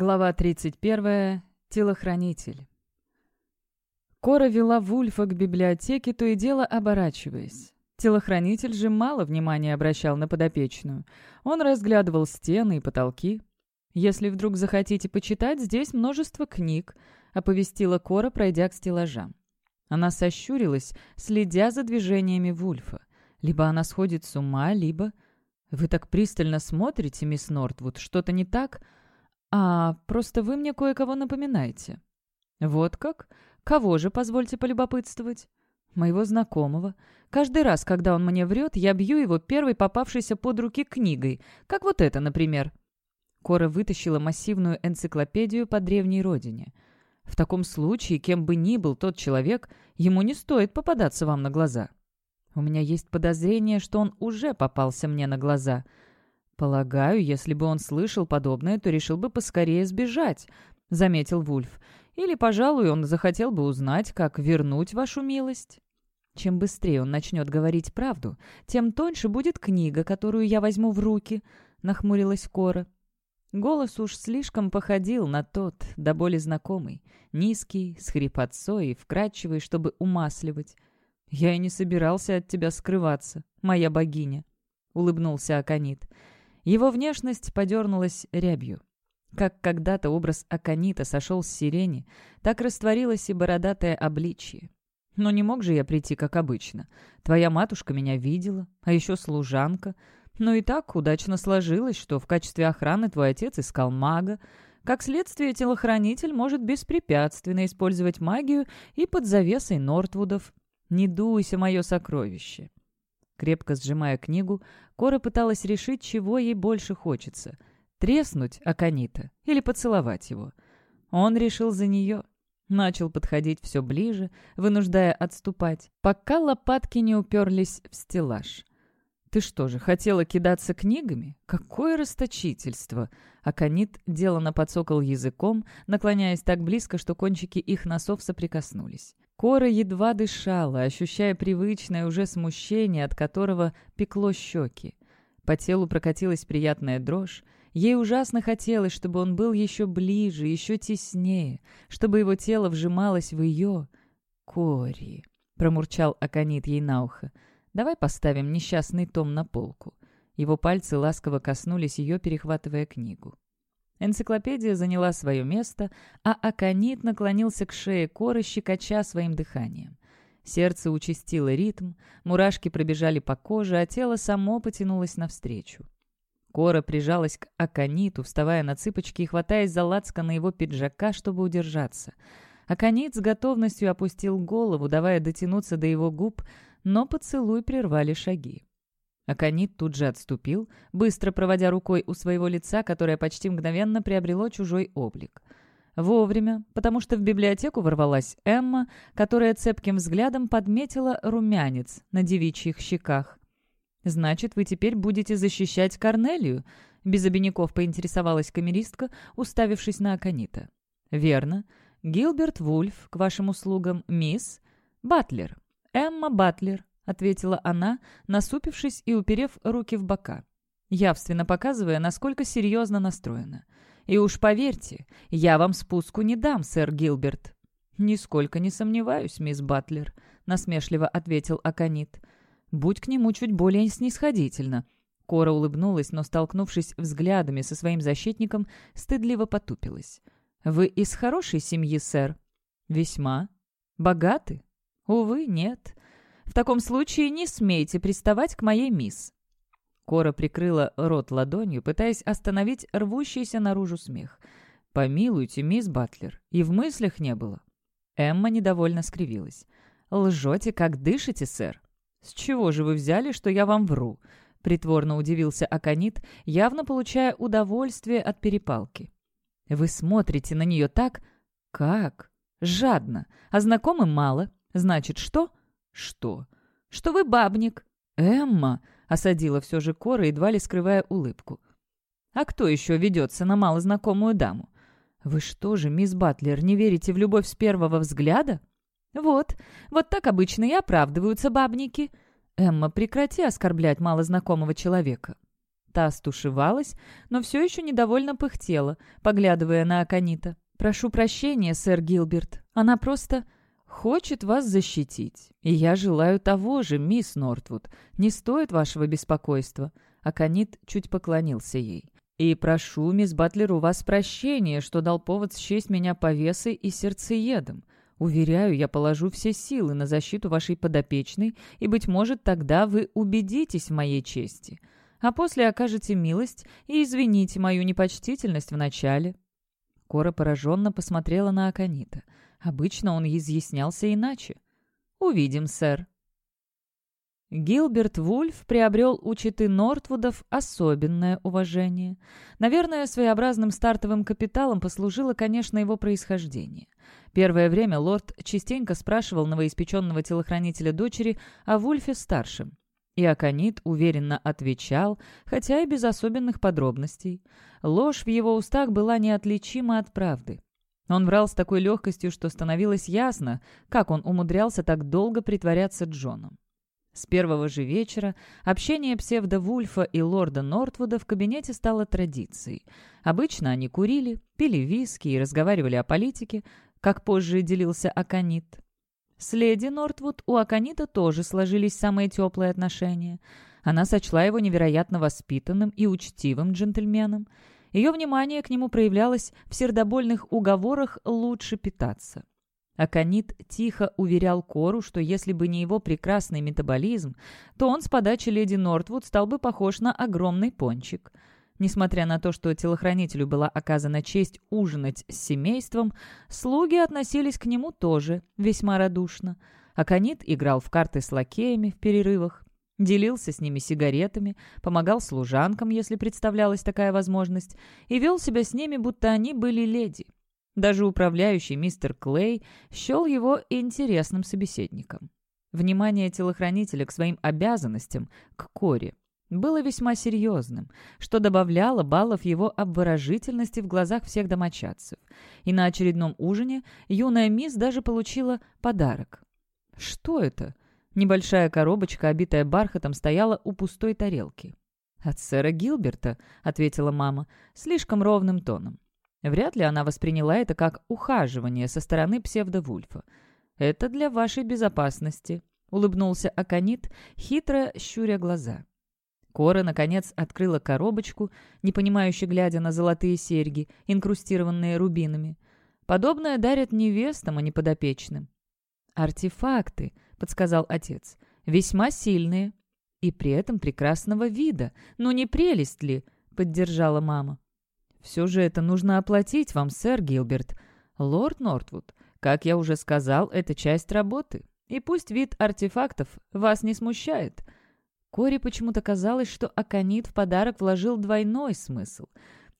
Глава 31. Телохранитель. Кора вела Вульфа к библиотеке, то и дело оборачиваясь. Телохранитель же мало внимания обращал на подопечную. Он разглядывал стены и потолки. «Если вдруг захотите почитать, здесь множество книг», — оповестила Кора, пройдя к стеллажам. Она сощурилась, следя за движениями Вульфа. Либо она сходит с ума, либо... «Вы так пристально смотрите, мисс Нортвуд, что-то не так?» «А, просто вы мне кое-кого напоминаете». «Вот как? Кого же, позвольте полюбопытствовать?» «Моего знакомого. Каждый раз, когда он мне врет, я бью его первой попавшейся под руки книгой, как вот это, например». Кора вытащила массивную энциклопедию по древней родине. «В таком случае, кем бы ни был тот человек, ему не стоит попадаться вам на глаза». «У меня есть подозрение, что он уже попался мне на глаза», «Полагаю, если бы он слышал подобное, то решил бы поскорее сбежать», — заметил Вульф. «Или, пожалуй, он захотел бы узнать, как вернуть вашу милость». «Чем быстрее он начнет говорить правду, тем тоньше будет книга, которую я возьму в руки», — нахмурилась Кора. Голос уж слишком походил на тот, да более знакомый, низкий, с хрипотцой и вкрадчивый, чтобы умасливать. «Я и не собирался от тебя скрываться, моя богиня», — улыбнулся Аконит. Его внешность подернулась рябью. Как когда-то образ Аконита сошел с сирени, так растворилось и бородатое обличье. Но не мог же я прийти, как обычно. Твоя матушка меня видела, а еще служанка. Ну и так удачно сложилось, что в качестве охраны твой отец искал мага. Как следствие, телохранитель может беспрепятственно использовать магию и под завесой Нортвудов. Не дуйся, мое сокровище. Крепко сжимая книгу, Кора пыталась решить, чего ей больше хочется — треснуть Аконита или поцеловать его. Он решил за нее. Начал подходить все ближе, вынуждая отступать, пока лопатки не уперлись в стеллаж. «Ты что же, хотела кидаться книгами? Какое расточительство!» Аконит деланно подсокал языком, наклоняясь так близко, что кончики их носов соприкоснулись. Кора едва дышала, ощущая привычное уже смущение, от которого пекло щеки. По телу прокатилась приятная дрожь. Ей ужасно хотелось, чтобы он был еще ближе, еще теснее, чтобы его тело вжималось в ее. «Кори», — промурчал Аконит ей на ухо, — «давай поставим несчастный том на полку». Его пальцы ласково коснулись ее, перехватывая книгу. Энциклопедия заняла свое место, а Аконит наклонился к шее коры, щекоча своим дыханием. Сердце участило ритм, мурашки пробежали по коже, а тело само потянулось навстречу. Кора прижалась к Акониту, вставая на цыпочки и хватаясь за на его пиджака, чтобы удержаться. Аконит с готовностью опустил голову, давая дотянуться до его губ, но поцелуй прервали шаги. Аконит тут же отступил, быстро проводя рукой у своего лица, которое почти мгновенно приобрело чужой облик. Вовремя, потому что в библиотеку ворвалась Эмма, которая цепким взглядом подметила румянец на девичьих щеках. «Значит, вы теперь будете защищать Корнелию?» Без обиняков поинтересовалась камеристка, уставившись на Аконита. «Верно. Гилберт Вульф, к вашим услугам, мисс Батлер. Эмма Батлер, ответила она, насупившись и уперев руки в бока, явственно показывая, насколько серьезно настроена. «И уж поверьте, я вам спуску не дам, сэр Гилберт». «Нисколько не сомневаюсь, мисс Батлер», — насмешливо ответил Аконит. «Будь к нему чуть более снисходительно». Кора улыбнулась, но, столкнувшись взглядами со своим защитником, стыдливо потупилась. «Вы из хорошей семьи, сэр?» «Весьма. Богаты?» «Увы, нет. В таком случае не смейте приставать к моей мисс». Кора прикрыла рот ладонью, пытаясь остановить рвущийся наружу смех. «Помилуйте, мисс Батлер, и в мыслях не было». Эмма недовольно скривилась. «Лжете, как дышите, сэр?» «С чего же вы взяли, что я вам вру?» Притворно удивился Аконит, явно получая удовольствие от перепалки. «Вы смотрите на нее так...» «Как?» «Жадно. А знакомым мало. Значит, что?» «Что?» «Что вы бабник?» «Эмма!» — осадила все же Кора, едва ли скрывая улыбку. «А кто еще ведется на малознакомую даму?» «Вы что же, мисс Батлер, не верите в любовь с первого взгляда?» «Вот, вот так обычно и оправдываются бабники». «Эмма, прекрати оскорблять малознакомого человека». та стушевалась, но все еще недовольно пыхтела, поглядывая на Аканита. «Прошу прощения, сэр Гилберт. Она просто хочет вас защитить. И я желаю того же, мисс Нортвуд. Не стоит вашего беспокойства». Аканит чуть поклонился ей. «И прошу, мисс Батлер, у вас прощения, что дал повод счесть меня повесой и сердцеедом. Уверяю, я положу все силы на защиту вашей подопечной, и, быть может, тогда вы убедитесь в моей чести. А после окажете милость и извините мою непочтительность вначале». Кора пораженно посмотрела на Аканита. Обычно он изъяснялся иначе. «Увидим, сэр». Гилберт Вульф приобрел у читы Нортвудов особенное уважение. Наверное, своеобразным стартовым капиталом послужило, конечно, его происхождение. Первое время лорд частенько спрашивал новоиспеченного телохранителя дочери о Вульфе-старшем. И Аконит уверенно отвечал, хотя и без особенных подробностей. Ложь в его устах была неотличима от правды. Он врал с такой легкостью, что становилось ясно, как он умудрялся так долго притворяться Джоном. С первого же вечера общение псевдо-Вульфа и лорда Нортвуда в кабинете стало традицией. Обычно они курили, пили виски и разговаривали о политике, как позже делился Аконит. С леди Нортвуд у Аконита тоже сложились самые теплые отношения. Она сочла его невероятно воспитанным и учтивым джентльменом. Ее внимание к нему проявлялось в сердобольных уговорах лучше питаться. Аконит тихо уверял Кору, что если бы не его прекрасный метаболизм, то он с подачи леди Нортвуд стал бы похож на огромный пончик. Несмотря на то, что телохранителю была оказана честь ужинать с семейством, слуги относились к нему тоже весьма радушно. Аконит играл в карты с лакеями в перерывах, делился с ними сигаретами, помогал служанкам, если представлялась такая возможность, и вел себя с ними, будто они были леди. Даже управляющий мистер Клей счел его интересным собеседником. Внимание телохранителя к своим обязанностям, к Коре, было весьма серьезным, что добавляло баллов его обворожительности в глазах всех домочадцев. И на очередном ужине юная мисс даже получила подарок. Что это? Небольшая коробочка, обитая бархатом, стояла у пустой тарелки. «От сэра Гилберта», — ответила мама, слишком ровным тоном. Вряд ли она восприняла это как ухаживание со стороны псевдовульфа. «Это для вашей безопасности», — улыбнулся Аконит, хитро щуря глаза. Кора, наконец, открыла коробочку, непонимающе глядя на золотые серьги, инкрустированные рубинами. Подобное дарят невестам, а не подопечным. «Артефакты», — подсказал отец, — «весьма сильные и при этом прекрасного вида. Ну не прелесть ли?» — поддержала мама. Все же это нужно оплатить вам, сэр Гилберт. Лорд Нортвуд, как я уже сказал, это часть работы. И пусть вид артефактов вас не смущает. Кори почему-то казалось, что Аконит в подарок вложил двойной смысл.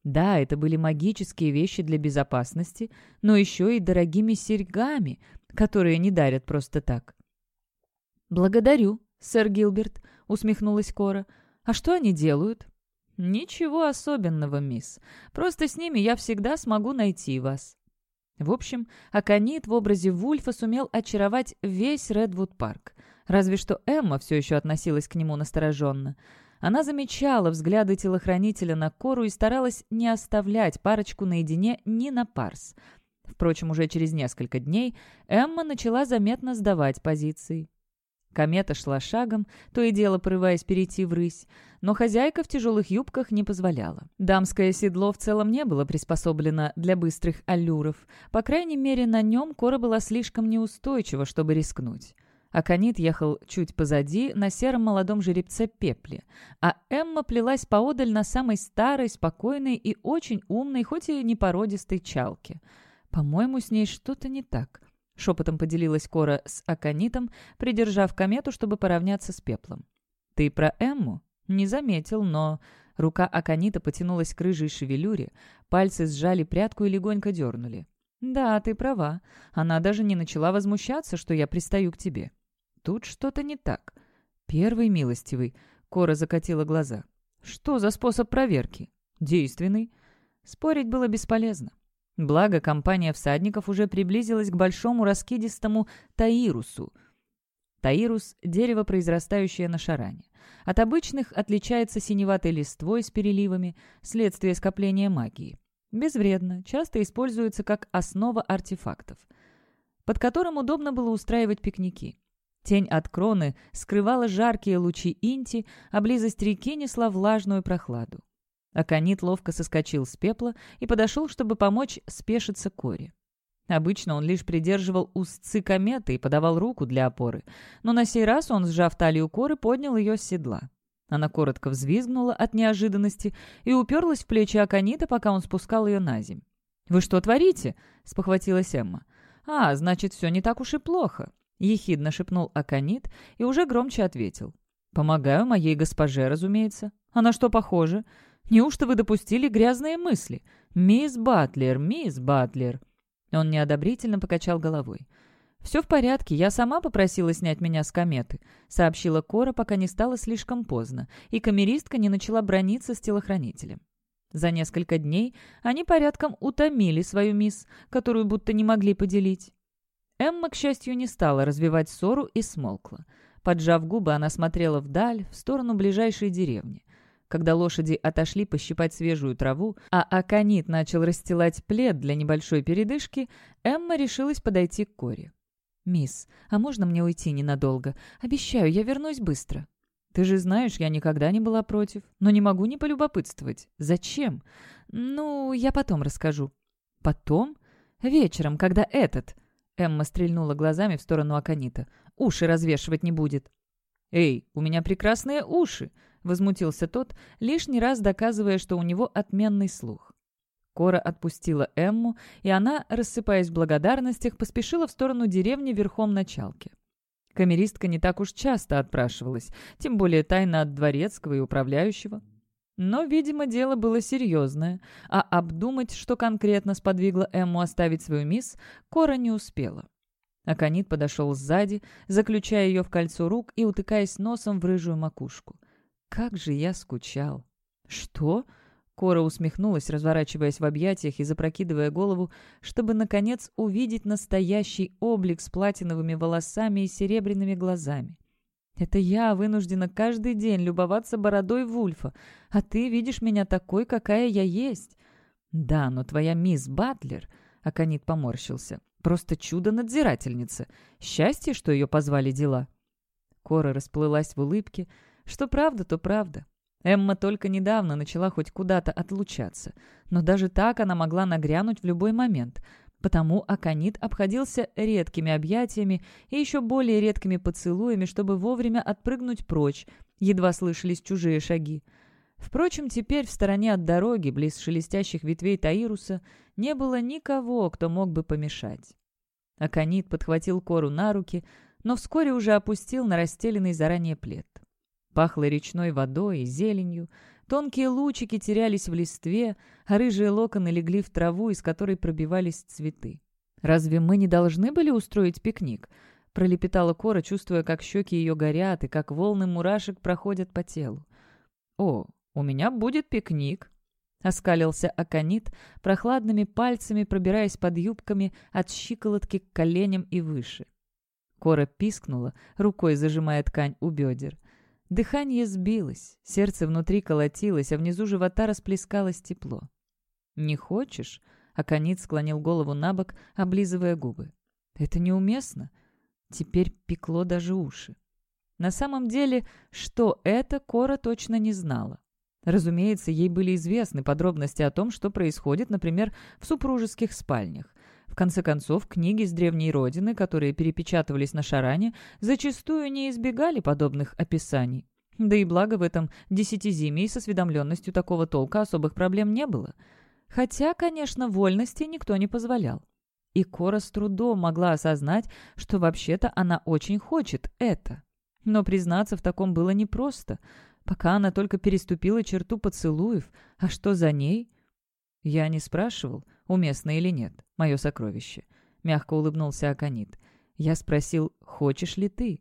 Да, это были магические вещи для безопасности, но еще и дорогими серьгами, которые не дарят просто так. «Благодарю, сэр Гилберт», — усмехнулась Кора. «А что они делают?» «Ничего особенного, мисс. Просто с ними я всегда смогу найти вас». В общем, Аконит в образе Вульфа сумел очаровать весь Редвуд-парк. Разве что Эмма все еще относилась к нему настороженно. Она замечала взгляды телохранителя на Кору и старалась не оставлять парочку наедине ни на парс. Впрочем, уже через несколько дней Эмма начала заметно сдавать позиции. Комета шла шагом, то и дело порываясь перейти в рысь, но хозяйка в тяжелых юбках не позволяла. Дамское седло в целом не было приспособлено для быстрых аллюров. По крайней мере, на нем кора была слишком неустойчива, чтобы рискнуть. Аконит ехал чуть позади на сером молодом жеребце Пепле, а Эмма плелась поодаль на самой старой, спокойной и очень умной, хоть и непородистой чалке. По-моему, с ней что-то не так. Шепотом поделилась Кора с Аконитом, придержав комету, чтобы поравняться с пеплом. «Ты про Эмму?» «Не заметил, но...» Рука Аконита потянулась к рыжей шевелюре, пальцы сжали прядку и легонько дернули. «Да, ты права. Она даже не начала возмущаться, что я пристаю к тебе. Тут что-то не так. Первый милостивый». Кора закатила глаза. «Что за способ проверки?» «Действенный». Спорить было бесполезно. Благо, компания всадников уже приблизилась к большому раскидистому Таирусу. Таирус – дерево, произрастающее на шаране. От обычных отличается синеватой листвой с переливами, следствие скопления магии. Безвредно, часто используется как основа артефактов, под которым удобно было устраивать пикники. Тень от кроны скрывала жаркие лучи инти, а близость реки несла влажную прохладу. Аконит ловко соскочил с пепла и подошел, чтобы помочь спешиться Коре. Обычно он лишь придерживал узцы кометы и подавал руку для опоры, но на сей раз он, сжав талию Коры, поднял ее с седла. Она коротко взвизгнула от неожиданности и уперлась в плечи Аконита, пока он спускал ее на земь. «Вы что творите?» — спохватилась Эмма. «А, значит, все не так уж и плохо», — ехидно шепнул Аконит и уже громче ответил. «Помогаю моей госпоже, разумеется. А на что похоже? Неужто вы допустили грязные мысли? Мисс Батлер, мисс Батлер!» Он неодобрительно покачал головой. «Все в порядке, я сама попросила снять меня с кометы», — сообщила Кора, пока не стало слишком поздно, и камеристка не начала брониться с телохранителем. За несколько дней они порядком утомили свою мисс, которую будто не могли поделить. Эмма, к счастью, не стала развивать ссору и смолкла. Поджав губы, она смотрела вдаль, в сторону ближайшей деревни. Когда лошади отошли пощипать свежую траву, а Аконит начал расстилать плед для небольшой передышки, Эмма решилась подойти к Коре. «Мисс, а можно мне уйти ненадолго? Обещаю, я вернусь быстро». «Ты же знаешь, я никогда не была против, но не могу не полюбопытствовать. Зачем?» «Ну, я потом расскажу». «Потом? Вечером, когда этот...» Эмма стрельнула глазами в сторону Аконита. «Уши развешивать не будет». «Эй, у меня прекрасные уши!» — возмутился тот, лишний раз доказывая, что у него отменный слух. Кора отпустила Эмму, и она, рассыпаясь в благодарностях, поспешила в сторону деревни верхом на чалке. Камеристка не так уж часто отпрашивалась, тем более тайно от дворецкого и управляющего. Но, видимо, дело было серьезное, а обдумать, что конкретно сподвигло Эмму оставить свою мисс, Кора не успела. Аконит подошел сзади, заключая ее в кольцо рук и утыкаясь носом в рыжую макушку. Как же я скучал. Что? Кора усмехнулась, разворачиваясь в объятиях и запрокидывая голову, чтобы, наконец, увидеть настоящий облик с платиновыми волосами и серебряными глазами. «Это я вынуждена каждый день любоваться бородой Вульфа, а ты видишь меня такой, какая я есть». «Да, но твоя мисс Батлер...» — Аконит поморщился. «Просто чудо-надзирательница. Счастье, что ее позвали дела». Кора расплылась в улыбке, — что правда, то правда. Эмма только недавно начала хоть куда-то отлучаться, но даже так она могла нагрянуть в любой момент, потому Аконит обходился редкими объятиями и еще более редкими поцелуями, чтобы вовремя отпрыгнуть прочь, едва слышались чужие шаги. Впрочем, теперь в стороне от дороги, близ шелестящих ветвей Таируса, не было никого, кто мог бы помешать. Аконит подхватил Кору на руки, но вскоре уже опустил на расстеленный заранее плед. Пахло речной водой и зеленью, тонкие лучики терялись в листве, а рыжие локоны легли в траву, из которой пробивались цветы. «Разве мы не должны были устроить пикник?» — пролепетала Кора, чувствуя, как щеки ее горят и как волны мурашек проходят по телу. «О, у меня будет пикник!» — оскалился Аконит, прохладными пальцами пробираясь под юбками от щиколотки к коленям и выше. Кора пискнула, рукой зажимая ткань у бедер. Дыхание сбилось, сердце внутри колотилось, а внизу живота расплескалось тепло. «Не хочешь?» — Аконит склонил голову на бок, облизывая губы. «Это неуместно». Теперь пекло даже уши. На самом деле, что это, Кора точно не знала. Разумеется, ей были известны подробности о том, что происходит, например, в супружеских спальнях. В конце концов, книги с древней родины, которые перепечатывались на шаране, зачастую не избегали подобных описаний. Да и благо в этом десятизимии с осведомленностью такого толка особых проблем не было. Хотя, конечно, вольности никто не позволял. И Кора с трудом могла осознать, что вообще-то она очень хочет это. Но признаться в таком было непросто, пока она только переступила черту поцелуев, а что за ней? Я не спрашивал, уместно или нет, мое сокровище. Мягко улыбнулся Аконит. Я спросил, хочешь ли ты?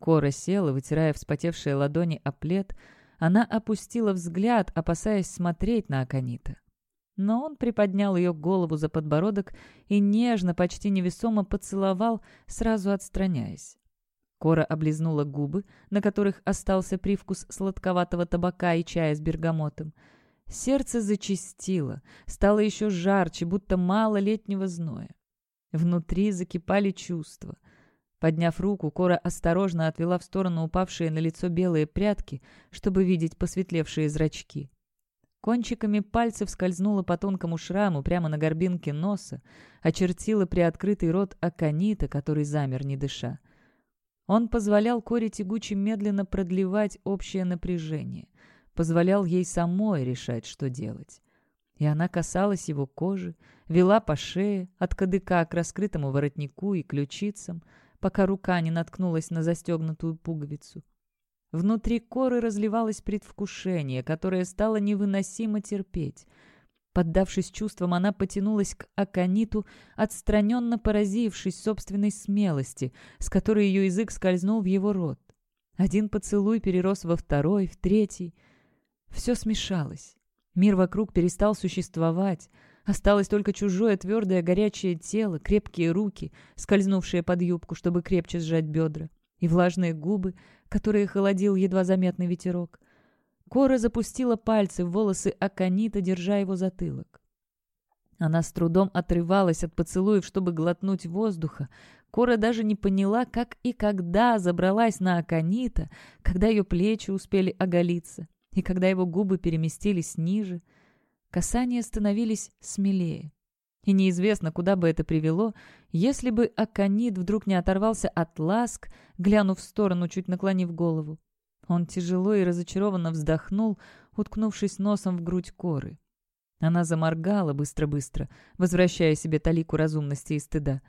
Кора села, вытирая вспотевшие ладони о плед. Она опустила взгляд, опасаясь смотреть на Аконита. Но он приподнял ее голову за подбородок и нежно, почти невесомо поцеловал, сразу отстраняясь. Кора облизнула губы, на которых остался привкус сладковатого табака и чая с бергамотом. Сердце зачастило, стало еще жарче, будто мало летнего зноя. Внутри закипали чувства. Подняв руку, Кора осторожно отвела в сторону упавшие на лицо белые прядки, чтобы видеть посветлевшие зрачки. Кончиками пальцев скользнула по тонкому шраму прямо на горбинке носа, очертила приоткрытый рот аконита, который замер, не дыша. Он позволял Коре тягуче медленно продлевать общее напряжение, позволял ей самой решать, что делать. И она касалась его кожи, вела по шее, от кадыка к раскрытому воротнику и ключицам, пока рука не наткнулась на застегнутую пуговицу. Внутри коры разливалось предвкушение, которое стало невыносимо терпеть. Поддавшись чувствам, она потянулась к Акониту, отстраненно поразившись собственной смелости, с которой ее язык скользнул в его рот. Один поцелуй перерос во второй, в третий. Все смешалось. Мир вокруг перестал существовать. Осталось только чужое твердое горячее тело, крепкие руки, скользнувшие под юбку, чтобы крепче сжать бедра, и влажные губы, которые холодил едва заметный ветерок. Кора запустила пальцы в волосы Аканита, держа его затылок. Она с трудом отрывалась от поцелуев, чтобы глотнуть воздуха. Кора даже не поняла, как и когда забралась на Аканита, когда ее плечи успели оголиться и когда его губы переместились ниже, касания становились смелее. И неизвестно, куда бы это привело, если бы Аконит вдруг не оторвался от ласк, глянув в сторону, чуть наклонив голову. Он тяжело и разочарованно вздохнул, уткнувшись носом в грудь коры. Она заморгала быстро-быстро, возвращая себе талику разумности и стыда.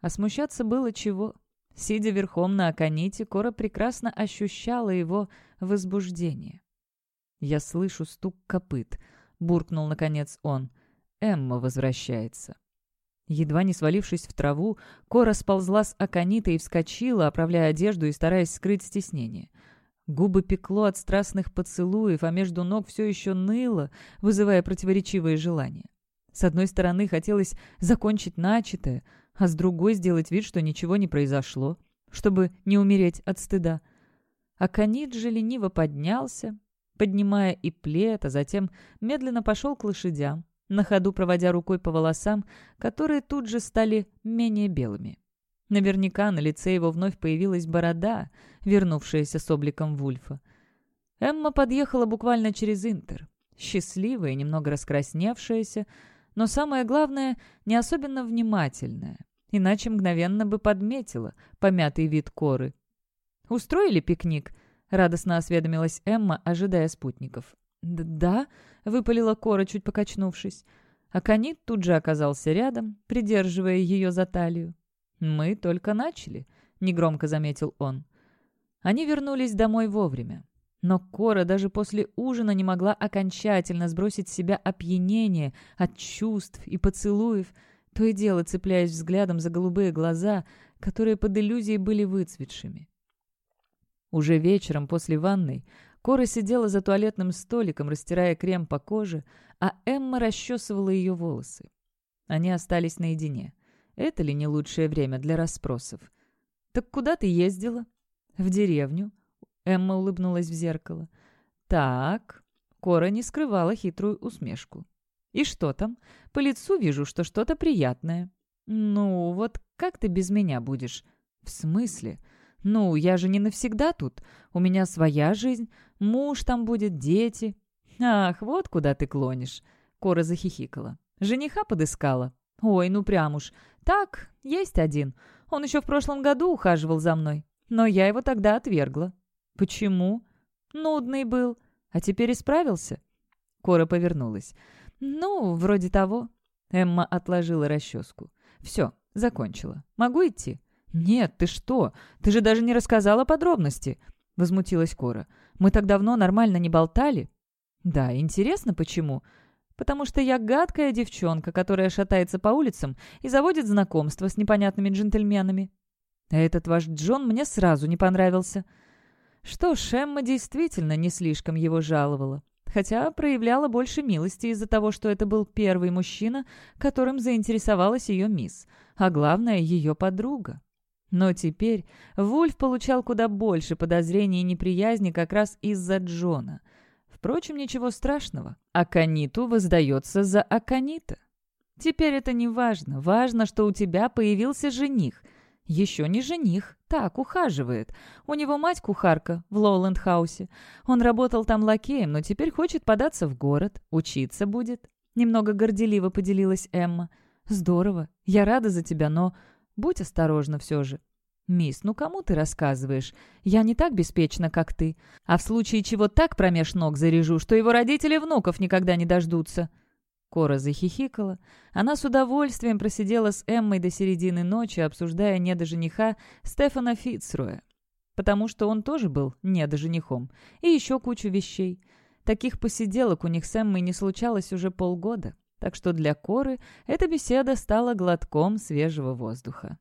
А смущаться было чего. Сидя верхом на Аконите, Кора прекрасно ощущала его возбуждение. «Я слышу стук копыт», — буркнул, наконец, он. «Эмма возвращается». Едва не свалившись в траву, Кора сползла с аконита и вскочила, оправляя одежду и стараясь скрыть стеснение. Губы пекло от страстных поцелуев, а между ног все еще ныло, вызывая противоречивые желания. С одной стороны, хотелось закончить начатое, а с другой сделать вид, что ничего не произошло, чтобы не умереть от стыда. Аконит же лениво поднялся, поднимая и плед, а затем медленно пошел к лошадям, на ходу проводя рукой по волосам, которые тут же стали менее белыми. Наверняка на лице его вновь появилась борода, вернувшаяся с обликом Вульфа. Эмма подъехала буквально через Интер, счастливая и немного раскрасневшаяся, но самое главное, не особенно внимательная, иначе мгновенно бы подметила помятый вид коры. «Устроили пикник?» — радостно осведомилась Эмма, ожидая спутников. «Да», — выпалила Кора, чуть покачнувшись. А Канит тут же оказался рядом, придерживая ее за талию. «Мы только начали», — негромко заметил он. Они вернулись домой вовремя. Но Кора даже после ужина не могла окончательно сбросить с себя опьянение от чувств и поцелуев, то и дело цепляясь взглядом за голубые глаза, которые под иллюзией были выцветшими. Уже вечером после ванной Кора сидела за туалетным столиком, растирая крем по коже, а Эмма расчесывала ее волосы. Они остались наедине. Это ли не лучшее время для расспросов? «Так куда ты ездила?» «В деревню». Эмма улыбнулась в зеркало. «Так...» Кора не скрывала хитрую усмешку. «И что там? По лицу вижу, что что-то приятное». «Ну, вот как ты без меня будешь?» «В смысле?» «Ну, я же не навсегда тут. У меня своя жизнь, муж там будет, дети». «Ах, вот куда ты клонишь!» Кора захихикала. «Жениха подыскала?» «Ой, ну прям уж. Так, есть один. Он еще в прошлом году ухаживал за мной. Но я его тогда отвергла». «Почему?» «Нудный был. А теперь исправился?» Кора повернулась. «Ну, вроде того». Эмма отложила расческу. «Все, закончила. Могу идти?» «Нет, ты что? Ты же даже не рассказала подробности!» — возмутилась Кора. «Мы так давно нормально не болтали?» «Да, интересно, почему?» «Потому что я гадкая девчонка, которая шатается по улицам и заводит знакомства с непонятными джентльменами. А этот ваш Джон мне сразу не понравился». Что ж, Эмма действительно не слишком его жаловала, хотя проявляла больше милости из-за того, что это был первый мужчина, которым заинтересовалась ее мисс, а главное, ее подруга. Но теперь Вульф получал куда больше подозрений и неприязни как раз из-за Джона. Впрочем, ничего страшного. Акониту воздается за Аконита. Теперь это не важно. Важно, что у тебя появился жених. Еще не жених, так, ухаживает. У него мать кухарка в Лоуленд-хаусе. Он работал там лакеем, но теперь хочет податься в город, учиться будет. Немного горделиво поделилась Эмма. «Здорово. Я рада за тебя, но будь осторожна все же». «Мисс, ну кому ты рассказываешь? Я не так беспечна, как ты. А в случае чего так промеж ног заряжу, что его родители внуков никогда не дождутся». Кора захихикала. Она с удовольствием просидела с Эммой до середины ночи, обсуждая недожениха Стефана Фицруя, потому что он тоже был недоженихом, и еще кучу вещей. Таких посиделок у них с Эммой не случалось уже полгода, так что для Коры эта беседа стала глотком свежего воздуха.